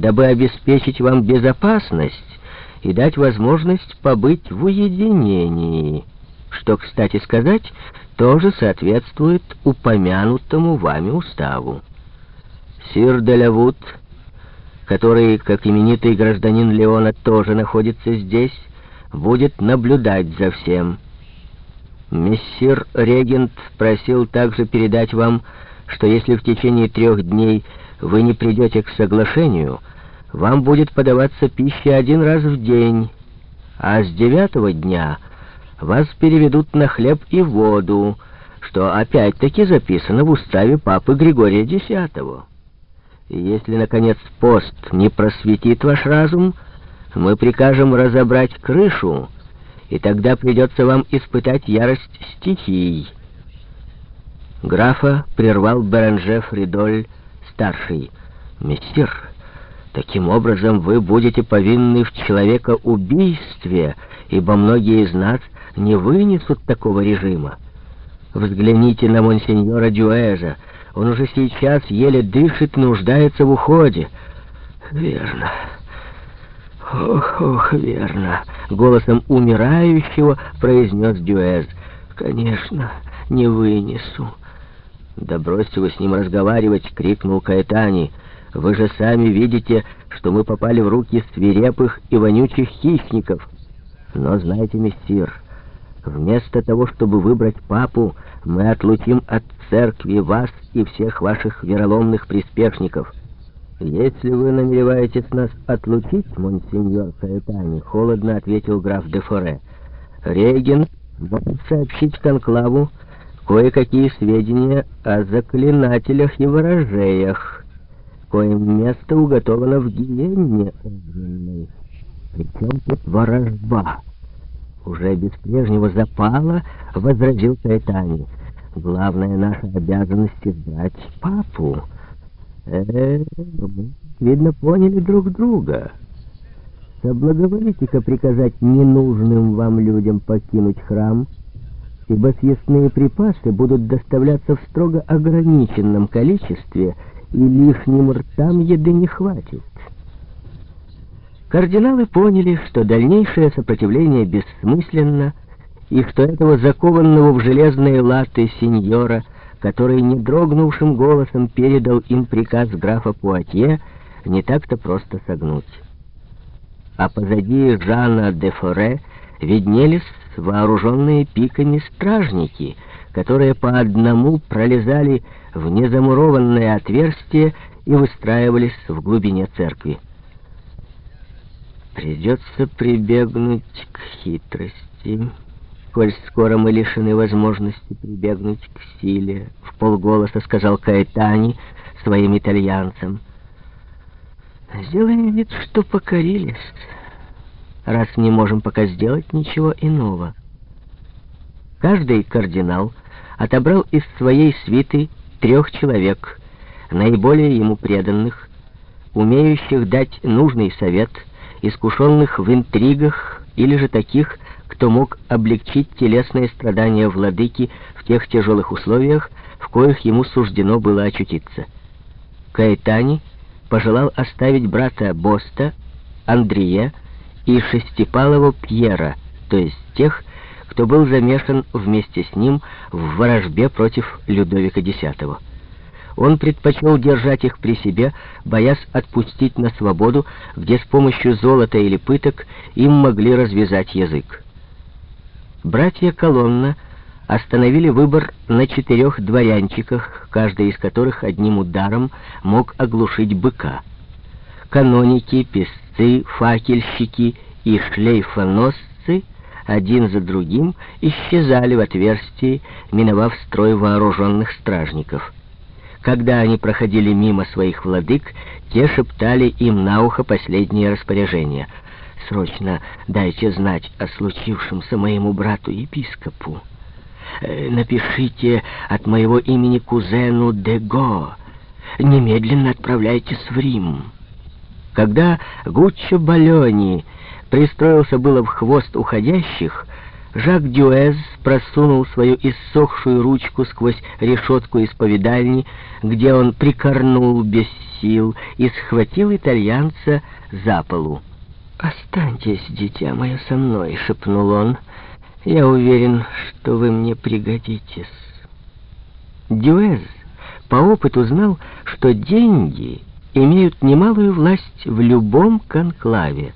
дабы обеспечить вам безопасность и дать возможность побыть в уединении, что, кстати сказать, тоже соответствует упомянутому вами уставу. Сир Делявуд, который, как именитый гражданин Леона, тоже находится здесь, будет наблюдать за всем. Мессир Регент просил также передать вам, что если в течение трех дней вы не придете к соглашению, вам будет подаваться пища один раз в день, а с девятого дня вас переведут на хлеб и воду, что опять-таки записано в уставе папы Григория X. И если, наконец, пост не просветит ваш разум, мы прикажем разобрать крышу, и тогда придется вам испытать ярость стихий. Графа прервал Беранже Фридоль, старший. «Мессир, таким образом вы будете повинны в человекоубийстве, ибо многие из нас не вынесут такого режима. Взгляните на монсеньора Дюэза. Он уже сейчас еле дышит, нуждается в уходе. Верно. Ох, ох, верно. Голосом умирающего произнес Дюэз. Конечно, не вынесу. «Да бросьте вы с ним разговаривать!» — крикнул Каэтани. «Вы же сами видите, что мы попали в руки свирепых и вонючих хищников. Но знаете, мессир, вместо того, чтобы выбрать папу, мы отлучим от церкви вас и всех ваших вероломных приспешников. Если вы намереваетесь нас отлучить, монсеньор Каэтани, холодно ответил граф де Форе, Реген может сообщить конклаву, кое-какие сведения о заклинателях и ворожеях, коим место уготовано в гиенне огненной. Причем тут ворожба? Уже без прежнего запала возразил Кайтани. Главная наша обязанность избрать папу. Э, мы, видно, поняли друг друга. Соблаговолите-ка приказать ненужным вам людям покинуть храм — ибо съестные припасы будут доставляться в строго ограниченном количестве, и лишним ртам еды не хватит. Кардиналы поняли, что дальнейшее сопротивление бессмысленно, и что этого закованного в железные латы сеньора, который не дрогнувшим голосом передал им приказ графа Пуатье, не так-то просто согнуть. А позади Жана де Форе виднелись вооруженные пиками стражники, которые по одному пролезали в незамурованное отверстие и выстраивались в глубине церкви. Придется прибегнуть к хитрости, коль скоро мы лишены возможности прибегнуть к силе, в полголоса сказал Каэтани своим итальянцам. Сделаем вид, что покорились раз не можем пока сделать ничего иного. Каждый кардинал отобрал из своей свиты трех человек, наиболее ему преданных, умеющих дать нужный совет, искушенных в интригах или же таких, кто мог облегчить телесные страдания владыки в тех тяжелых условиях, в коих ему суждено было очутиться. Каэтани пожелал оставить брата Боста, Андрея, и Шестипалова Пьера, то есть тех, кто был замешан вместе с ним в ворожбе против Людовика X. Он предпочел держать их при себе, боясь отпустить на свободу, где с помощью золота или пыток им могли развязать язык. Братья Колонна остановили выбор на четырех дворянчиках, каждый из которых одним ударом мог оглушить быка. Каноники, песцы, факельщики и шлейфоносцы один за другим исчезали в отверстии, миновав строй вооруженных стражников. Когда они проходили мимо своих владык, те шептали им на ухо последние распоряжения. «Срочно дайте знать о случившемся моему брату-епископу. Э, напишите от моего имени кузену Дего. Немедленно отправляйтесь в Рим». Когда Гуччо Балёни пристроился было в хвост уходящих, Жак Дюэз просунул свою иссохшую ручку сквозь решетку исповедальни, где он прикорнул без сил и схватил итальянца за полу. «Останьтесь, дитя мое, со мной», — шепнул он. «Я уверен, что вы мне пригодитесь». Дюэз по опыту знал, что деньги имеют немалую власть в любом конклаве.